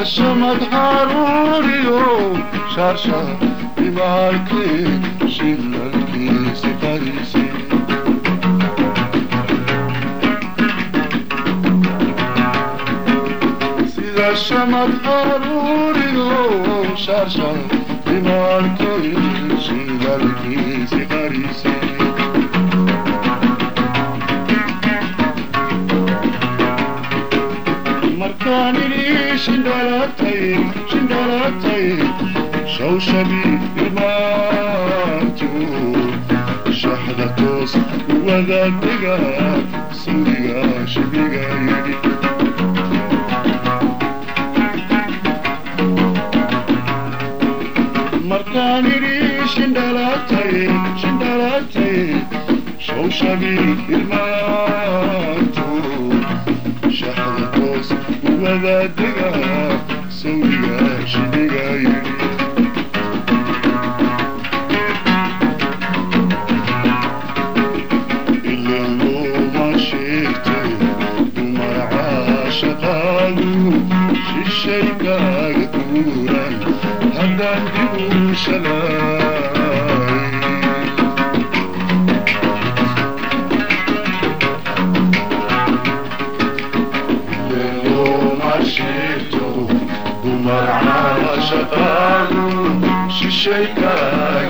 Başıma kar vuruyor şarşa Bir var ki şiller bizi karisi Başıma kar vuruyor şarşa Bir var ki şiller bizi أركان لي شندولتي شندولتي شوشبي إمامتو شحدة توس وذا بيغا سوريا شبيغا يدي مركان لي شندولتي شندولتي شوشبي diga diga so diga she diga you الشيكة قدورا هدى الجبوش لا אַן שישיי קאַ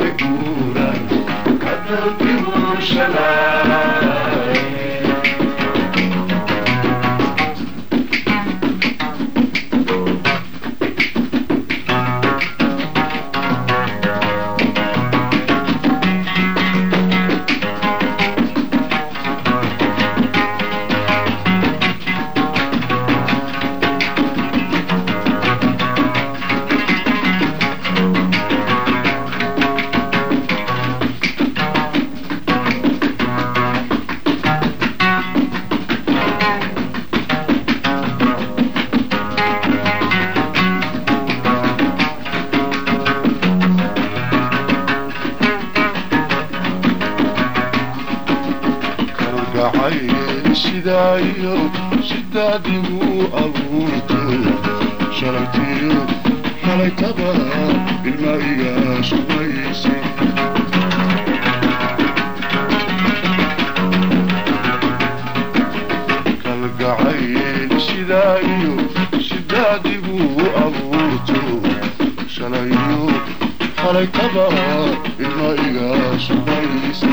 sidaayo sidaadigu abuurtay shalaytiyo xalaytaba ilma iga shubaysa kalgacayl sidaayo sidaadigu abuurto shalayo xalaytaba ilma iga shubaysa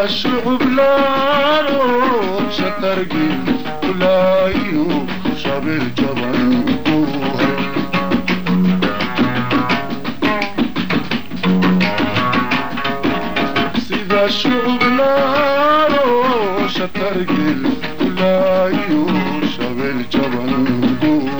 عاشق بلارو شكرجي بلايو شابر جبان سيد عاشق بلارو شكرجي بلايو شابر جبان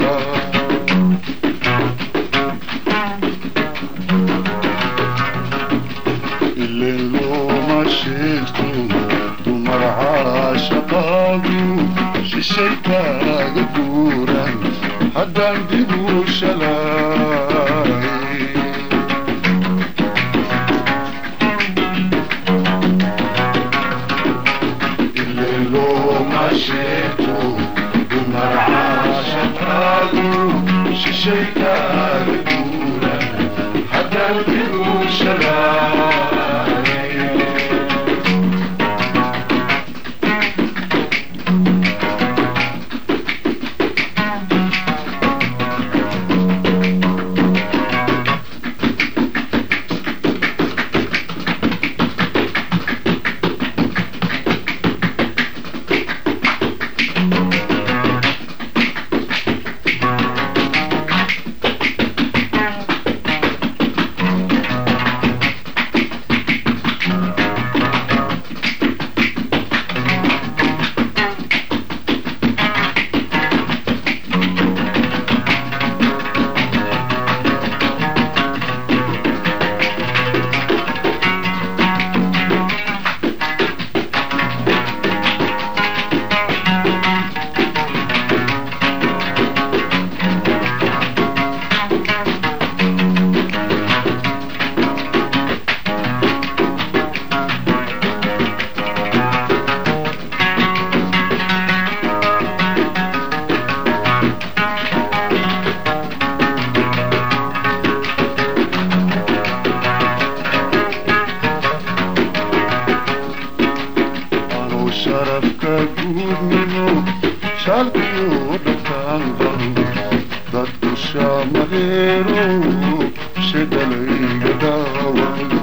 dumar caashaqaadu shishaytaaga guuran haddaan dib u shalaa the lady of the valley.